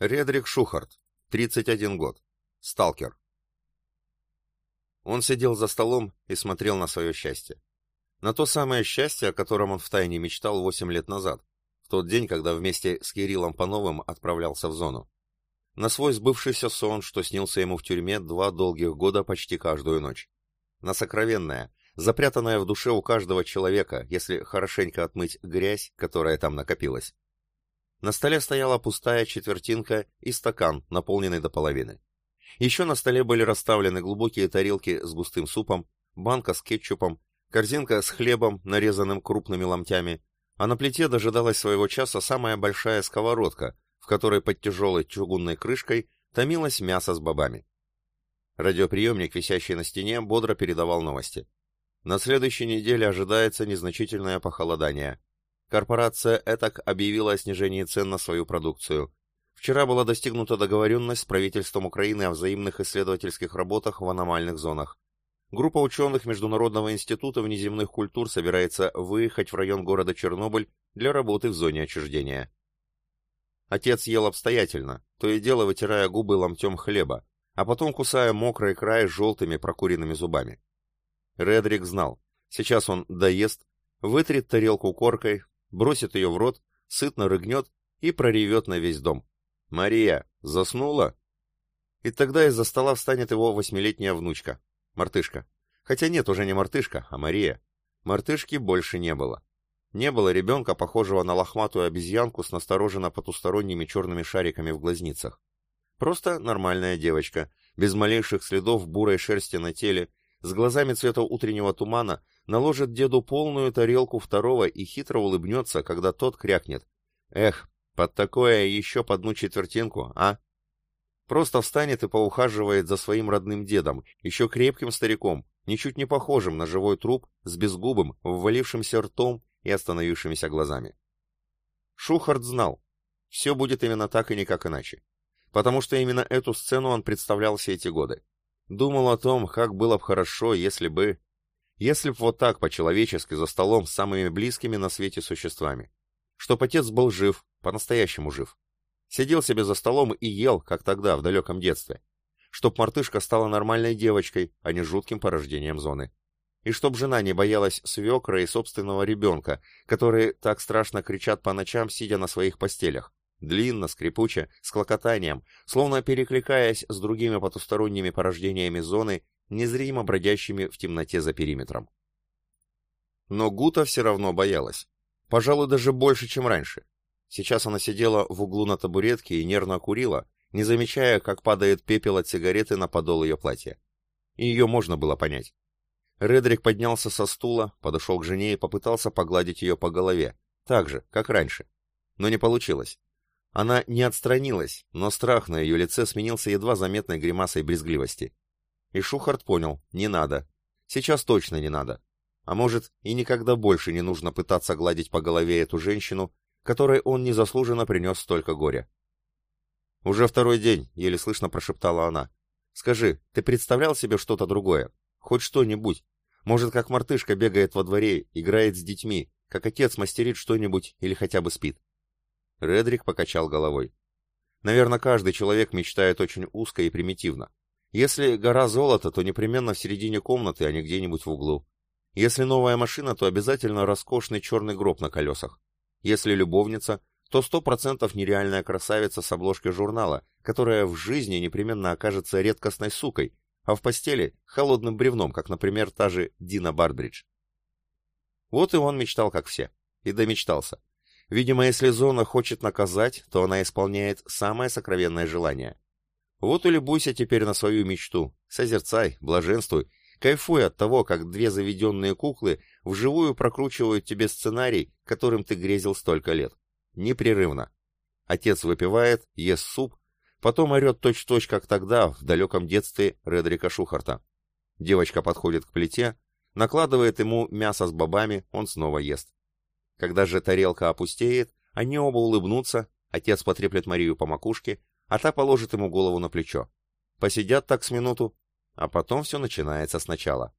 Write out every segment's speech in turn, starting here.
Редрик Шухарт, 31 год. Сталкер. Он сидел за столом и смотрел на свое счастье. На то самое счастье, о котором он втайне мечтал 8 лет назад, в тот день, когда вместе с Кириллом Пановым отправлялся в зону. На свой сбывшийся сон, что снился ему в тюрьме два долгих года почти каждую ночь. На сокровенное, запрятанное в душе у каждого человека, если хорошенько отмыть грязь, которая там накопилась. На столе стояла пустая четвертинка и стакан, наполненный до половины. Еще на столе были расставлены глубокие тарелки с густым супом, банка с кетчупом, корзинка с хлебом, нарезанным крупными ломтями, а на плите дожидалась своего часа самая большая сковородка, в которой под тяжелой чугунной крышкой томилось мясо с бобами. Радиоприемник, висящий на стене, бодро передавал новости. На следующей неделе ожидается незначительное похолодание. Корпорация ЭТАК объявила о снижении цен на свою продукцию. Вчера была достигнута договоренность с правительством Украины о взаимных исследовательских работах в аномальных зонах. Группа ученых Международного института внеземных культур собирается выехать в район города Чернобыль для работы в зоне отчуждения. Отец ел обстоятельно, то и дело вытирая губы ломтем хлеба, а потом кусая мокрый край желтыми прокуренными зубами. Редрик знал, сейчас он доест, вытрет тарелку коркой, бросит ее в рот, сытно рыгнет и проревет на весь дом. «Мария, заснула?» И тогда из-за стола встанет его восьмилетняя внучка, мартышка. Хотя нет, уже не мартышка, а Мария. Мартышки больше не было. Не было ребенка, похожего на лохматую обезьянку с настороженно потусторонними черными шариками в глазницах. Просто нормальная девочка, без малейших следов бурой шерсти на теле, с глазами цвета утреннего тумана, наложит деду полную тарелку второго и хитро улыбнется, когда тот крякнет. Эх, под такое еще по одну четвертинку, а? Просто встанет и поухаживает за своим родным дедом, еще крепким стариком, ничуть не похожим на живой труп, с безгубым, ввалившимся ртом и остановившимися глазами. Шухард знал, все будет именно так и никак иначе. Потому что именно эту сцену он представлял все эти годы. Думал о том, как было бы хорошо, если бы... Если б вот так по-человечески за столом с самыми близкими на свете существами. Чтоб отец был жив, по-настоящему жив. Сидел себе за столом и ел, как тогда, в далеком детстве. Чтоб мартышка стала нормальной девочкой, а не жутким порождением зоны. И чтоб жена не боялась свекра и собственного ребенка, которые так страшно кричат по ночам, сидя на своих постелях. Длинно, скрипуче, с клокотанием, словно перекликаясь с другими потусторонними порождениями зоны незримо бродящими в темноте за периметром. Но Гута все равно боялась. Пожалуй, даже больше, чем раньше. Сейчас она сидела в углу на табуретке и нервно курила, не замечая, как падает пепел от сигареты на подол ее платья. И ее можно было понять. Редрик поднялся со стула, подошел к жене и попытался погладить ее по голове, так же, как раньше. Но не получилось. Она не отстранилась, но страх на ее лице сменился едва заметной гримасой брезгливости. И Шухарт понял, не надо. Сейчас точно не надо. А может, и никогда больше не нужно пытаться гладить по голове эту женщину, которой он незаслуженно принес столько горя. «Уже второй день», — еле слышно прошептала она. «Скажи, ты представлял себе что-то другое? Хоть что-нибудь? Может, как мартышка бегает во дворе, играет с детьми, как отец мастерит что-нибудь или хотя бы спит?» Редрик покачал головой. «Наверное, каждый человек мечтает очень узко и примитивно. Если гора золота, то непременно в середине комнаты, а не где-нибудь в углу. Если новая машина, то обязательно роскошный черный гроб на колесах. Если любовница, то сто процентов нереальная красавица с обложкой журнала, которая в жизни непременно окажется редкостной сукой, а в постели — холодным бревном, как, например, та же Дина Бардбридж. Вот и он мечтал, как все. И домечтался. Видимо, если зона хочет наказать, то она исполняет самое сокровенное желание. Вот и любуйся теперь на свою мечту, созерцай, блаженствуй, кайфуй от того, как две заведенные куклы вживую прокручивают тебе сценарий, которым ты грезил столько лет. Непрерывно. Отец выпивает, ест суп, потом орет точь-в-точь, как тогда, в далеком детстве Редрика Шухарта. Девочка подходит к плите, накладывает ему мясо с бобами, он снова ест. Когда же тарелка опустеет, они оба улыбнутся, отец потреплет Марию по макушке, а та положит ему голову на плечо. Посидят так с минуту, а потом все начинается сначала.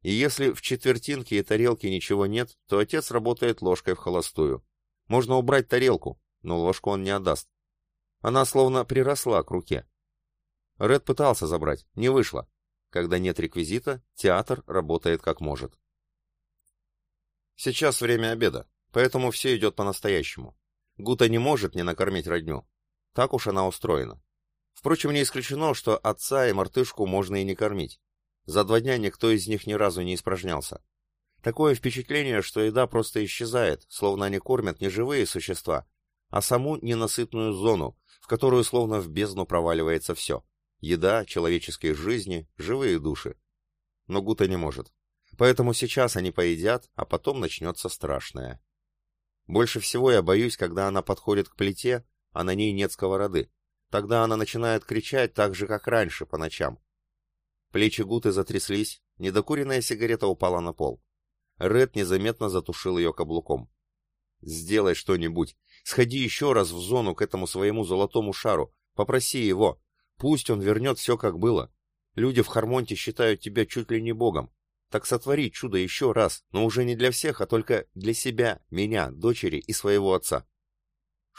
И если в четвертинке и тарелке ничего нет, то отец работает ложкой в холостую. Можно убрать тарелку, но ложку он не отдаст. Она словно приросла к руке. Ред пытался забрать, не вышло. Когда нет реквизита, театр работает как может. Сейчас время обеда, поэтому все идет по-настоящему. Гута не может не накормить родню. Так уж она устроена. Впрочем, не исключено, что отца и мартышку можно и не кормить. За два дня никто из них ни разу не испражнялся. Такое впечатление, что еда просто исчезает, словно они кормят не живые существа, а саму ненасытную зону, в которую словно в бездну проваливается все. Еда, человеческие жизни, живые души. Но Гута не может. Поэтому сейчас они поедят, а потом начнется страшное. Больше всего я боюсь, когда она подходит к плите, а на ней нет сковороды. Тогда она начинает кричать так же, как раньше, по ночам. Плечи Гуты затряслись, недокуренная сигарета упала на пол. Ред незаметно затушил ее каблуком. «Сделай что-нибудь. Сходи еще раз в зону к этому своему золотому шару. Попроси его. Пусть он вернет все, как было. Люди в Хармонте считают тебя чуть ли не богом. Так сотвори чудо еще раз, но уже не для всех, а только для себя, меня, дочери и своего отца.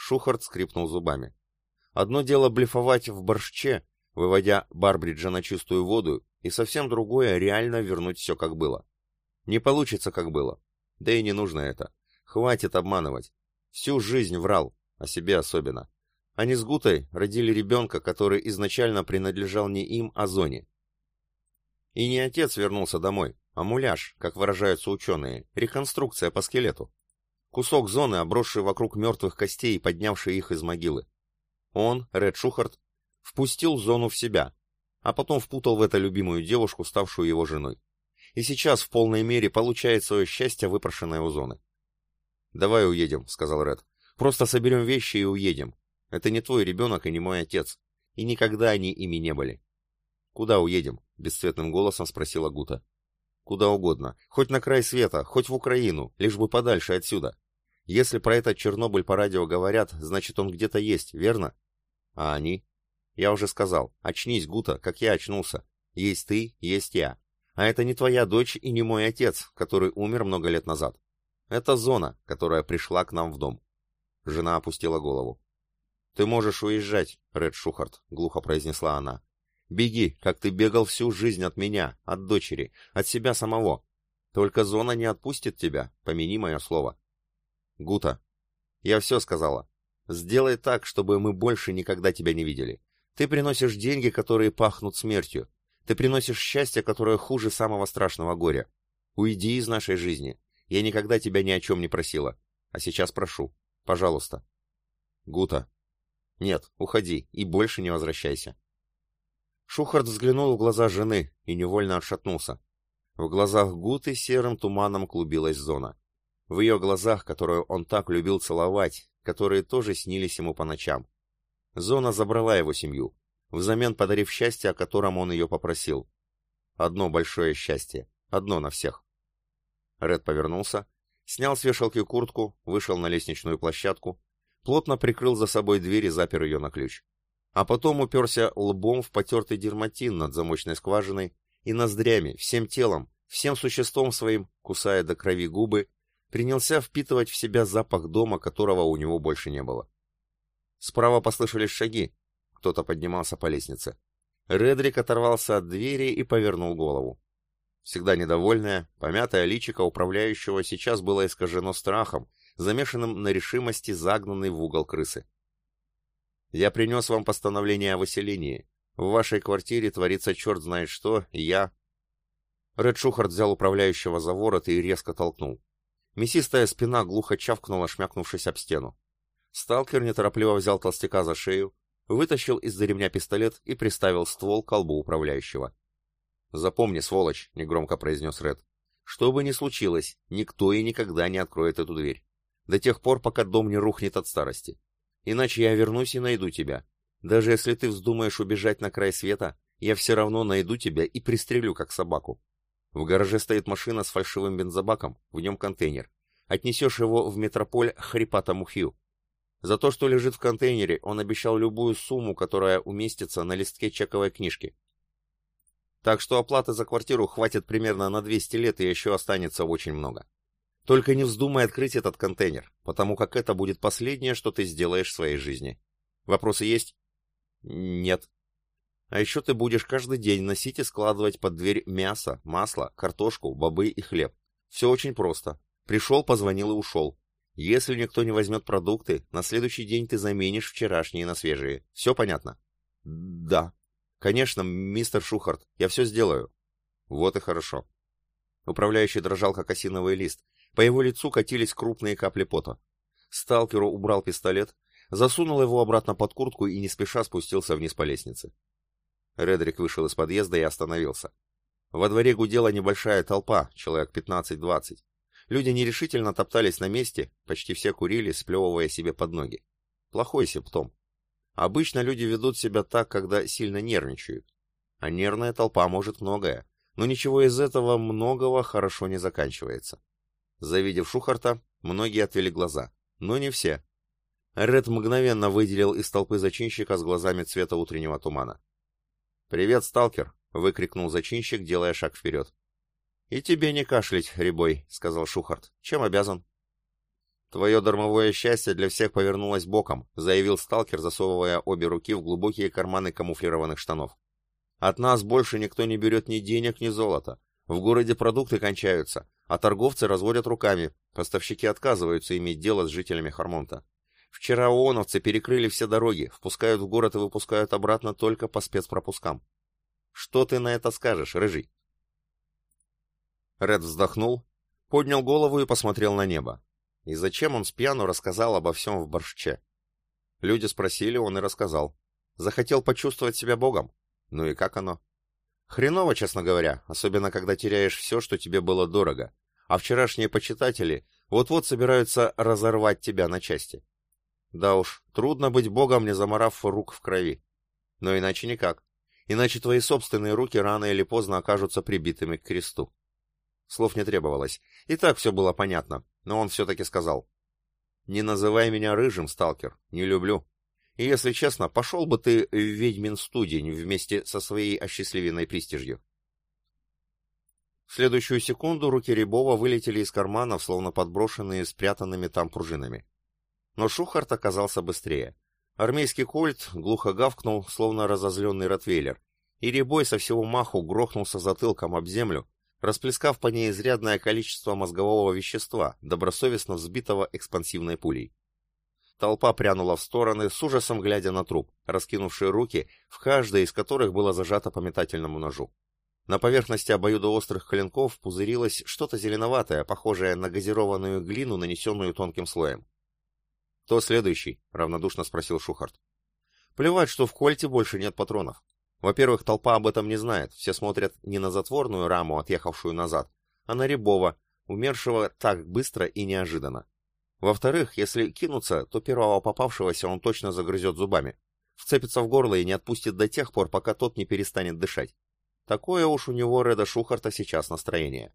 Шухарт скрипнул зубами. Одно дело блефовать в борще, выводя Барбриджа на чистую воду, и совсем другое реально вернуть все как было. Не получится как было. Да и не нужно это. Хватит обманывать. Всю жизнь врал, о себе особенно. Они с Гутой родили ребенка, который изначально принадлежал не им, а зоне. И не отец вернулся домой, а муляж, как выражаются ученые, реконструкция по скелету. Кусок зоны, обросший вокруг мертвых костей и поднявший их из могилы. Он, Ред Шухарт, впустил зону в себя, а потом впутал в это любимую девушку, ставшую его женой. И сейчас в полной мере получает свое счастье, выпрошенное у зоны. «Давай уедем», — сказал Ред. «Просто соберем вещи и уедем. Это не твой ребенок и не мой отец. И никогда они ими не были». «Куда уедем?» — бесцветным голосом спросила Гута. Куда угодно. Хоть на край света, хоть в Украину, лишь бы подальше отсюда. Если про этот Чернобыль по радио говорят, значит он где-то есть, верно? А они? Я уже сказал. Очнись, Гута, как я очнулся. Есть ты, есть я. А это не твоя дочь и не мой отец, который умер много лет назад. Это зона, которая пришла к нам в дом. Жена опустила голову. «Ты можешь уезжать, Ред Шухарт», — глухо произнесла она. Беги, как ты бегал всю жизнь от меня, от дочери, от себя самого. Только зона не отпустит тебя, помяни мое слово. Гута, я все сказала. Сделай так, чтобы мы больше никогда тебя не видели. Ты приносишь деньги, которые пахнут смертью. Ты приносишь счастье, которое хуже самого страшного горя. Уйди из нашей жизни. Я никогда тебя ни о чем не просила. А сейчас прошу. Пожалуйста. Гута. Нет, уходи и больше не возвращайся. Шухарт взглянул в глаза жены и невольно отшатнулся. В глазах Гуты серым туманом клубилась зона. В ее глазах, которую он так любил целовать, которые тоже снились ему по ночам. Зона забрала его семью, взамен подарив счастье, о котором он ее попросил. Одно большое счастье, одно на всех. Ред повернулся, снял с вешалки куртку, вышел на лестничную площадку, плотно прикрыл за собой дверь и запер ее на ключ а потом уперся лбом в потертый дерматин над замочной скважиной и ноздрями, всем телом, всем существом своим, кусая до крови губы, принялся впитывать в себя запах дома, которого у него больше не было. Справа послышались шаги. Кто-то поднимался по лестнице. Редрик оторвался от двери и повернул голову. Всегда недовольное, помятое личико управляющего сейчас было искажено страхом, замешанным на решимости загнанной в угол крысы. Я принес вам постановление о выселении. В вашей квартире творится черт знает что, и я...» Ред Шухард взял управляющего за ворот и резко толкнул. Мясистая спина глухо чавкнула, шмякнувшись об стену. Сталкер неторопливо взял толстяка за шею, вытащил из-за ремня пистолет и приставил ствол к колбу управляющего. «Запомни, сволочь», — негромко произнес Ред. «Что бы ни случилось, никто и никогда не откроет эту дверь. До тех пор, пока дом не рухнет от старости. Иначе я вернусь и найду тебя. Даже если ты вздумаешь убежать на край света, я все равно найду тебя и пристрелю, как собаку. В гараже стоит машина с фальшивым бензобаком, в нем контейнер. Отнесешь его в метрополь хрипатому Хью. За то, что лежит в контейнере, он обещал любую сумму, которая уместится на листке чековой книжки. Так что оплаты за квартиру хватит примерно на 200 лет и еще останется очень много. Только не вздумай открыть этот контейнер, потому как это будет последнее, что ты сделаешь в своей жизни. Вопросы есть? Нет. А еще ты будешь каждый день носить и складывать под дверь мясо, масло, картошку, бобы и хлеб. Все очень просто. Пришел, позвонил и ушел. Если никто не возьмет продукты, на следующий день ты заменишь вчерашние на свежие. Все понятно? Да. Конечно, мистер Шухарт, я все сделаю. Вот и хорошо. Управляющий дрожал, как осиновый лист. По его лицу катились крупные капли пота. Сталкеру убрал пистолет, засунул его обратно под куртку и не спеша спустился вниз по лестнице. Редрик вышел из подъезда и остановился. Во дворе гудела небольшая толпа, человек 15-20. Люди нерешительно топтались на месте, почти все курили, сплевывая себе под ноги. Плохой симптом. Обычно люди ведут себя так, когда сильно нервничают. А нервная толпа может многое, но ничего из этого многого хорошо не заканчивается. Завидев Шухарта, многие отвели глаза, но не все. Ред мгновенно выделил из толпы зачинщика с глазами цвета утреннего тумана. «Привет, сталкер!» — выкрикнул зачинщик, делая шаг вперед. «И тебе не кашлять, Рябой», — сказал Шухарт. «Чем обязан?» «Твое дармовое счастье для всех повернулось боком», — заявил сталкер, засовывая обе руки в глубокие карманы камуфлированных штанов. «От нас больше никто не берет ни денег, ни золота. В городе продукты кончаются, а торговцы разводят руками, поставщики отказываются иметь дело с жителями Хармонта. Вчера ООНовцы перекрыли все дороги, впускают в город и выпускают обратно только по спецпропускам. Что ты на это скажешь, Рыжий?» Ред вздохнул, поднял голову и посмотрел на небо. И зачем он с пьяну рассказал обо всем в борще? Люди спросили, он и рассказал. Захотел почувствовать себя богом? Ну и как оно? Хреново, честно говоря, особенно когда теряешь все, что тебе было дорого. А вчерашние почитатели вот-вот собираются разорвать тебя на части. Да уж, трудно быть богом, не заморав рук в крови. Но иначе никак. Иначе твои собственные руки рано или поздно окажутся прибитыми к кресту. Слов не требовалось. И так все было понятно, но он все-таки сказал. «Не называй меня рыжим, сталкер, не люблю. И, если честно, пошел бы ты в ведьмин студень вместе со своей осчастливенной пристижью». В следующую секунду руки Рябова вылетели из карманов, словно подброшенные спрятанными там пружинами. Но Шухарт оказался быстрее. Армейский кольт глухо гавкнул, словно разозленный ротвейлер, и Рябой со всего маху грохнулся затылком об землю, расплескав по ней изрядное количество мозгового вещества, добросовестно взбитого экспансивной пулей. Толпа прянула в стороны, с ужасом глядя на труп, раскинувшие руки, в каждой из которых было зажато по метательному ножу. На поверхности обоюдоострых клинков пузырилось что-то зеленоватое, похожее на газированную глину, нанесенную тонким слоем. «Кто следующий?» — равнодушно спросил Шухарт. «Плевать, что в кольте больше нет патронов. Во-первых, толпа об этом не знает, все смотрят не на затворную раму, отъехавшую назад, а на Рябова, умершего так быстро и неожиданно. Во-вторых, если кинуться, то первого попавшегося он точно загрызет зубами, вцепится в горло и не отпустит до тех пор, пока тот не перестанет дышать. Такое уж у него Реда Шухарта сейчас настроение.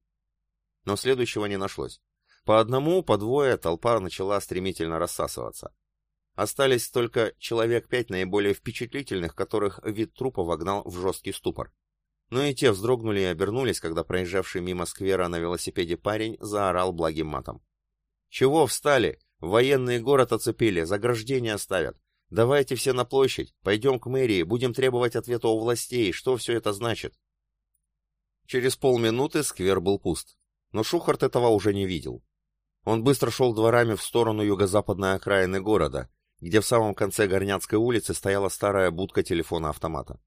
Но следующего не нашлось. По одному, по двое толпа начала стремительно рассасываться. Остались только человек пять наиболее впечатлительных, которых вид трупа вогнал в жесткий ступор. Но и те вздрогнули и обернулись, когда проезжавший мимо сквера на велосипеде парень заорал благим матом. «Чего встали? Военный город оцепили, заграждения ставят. Давайте все на площадь, пойдем к мэрии, будем требовать ответа у властей, что все это значит?» Через полминуты сквер был пуст, но Шухарт этого уже не видел. Он быстро шел дворами в сторону юго-западной окраины города, где в самом конце Горняцкой улицы стояла старая будка телефона-автомата.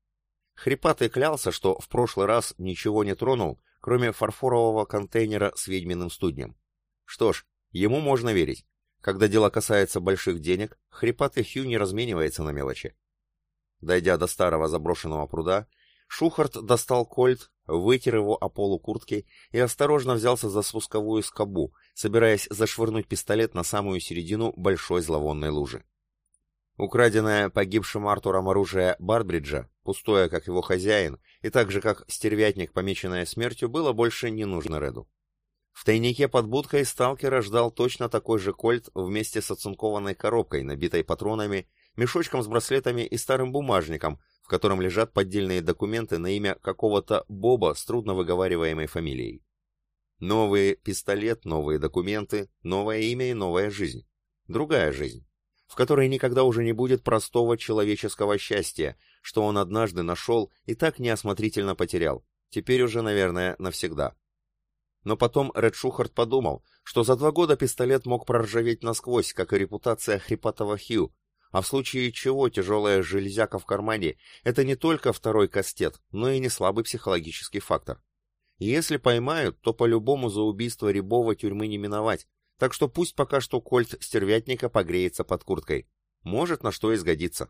Хрипатый клялся, что в прошлый раз ничего не тронул, кроме фарфорового контейнера с ведьминым студнем. Что ж, ему можно верить. Когда дело касается больших денег, хрипатый Хью не разменивается на мелочи. Дойдя до старого заброшенного пруда, Шухарт достал кольт, вытер его о полу куртки и осторожно взялся за спусковую скобу, собираясь зашвырнуть пистолет на самую середину большой зловонной лужи. Украденное погибшим Артуром оружие Барбриджа, пустое, как его хозяин, и так же, как стервятник, помеченное смертью, было больше не нужно Реду. В тайнике под будкой сталкера ждал точно такой же кольт вместе с оцинкованной коробкой, набитой патронами, мешочком с браслетами и старым бумажником, в котором лежат поддельные документы на имя какого-то Боба с трудно выговариваемой фамилией. Новый пистолет, новые документы, новое имя и новая жизнь. Другая жизнь. в которой никогда уже не будет простого человеческого счастья, что он однажды нашел и так неосмотрительно потерял, теперь уже, наверное, навсегда. Но потом Ред Шухарт подумал, что за два года пистолет мог проржаветь насквозь, как и репутация хрипатого Хью, а в случае чего тяжелая железяка в кармане – это не только второй кастет, но и не слабый психологический фактор. Если поймают, то по-любому за убийство Рябова тюрьмы не миновать, так что пусть пока что кольт стервятника погреется под курткой. Может, на что изгодится.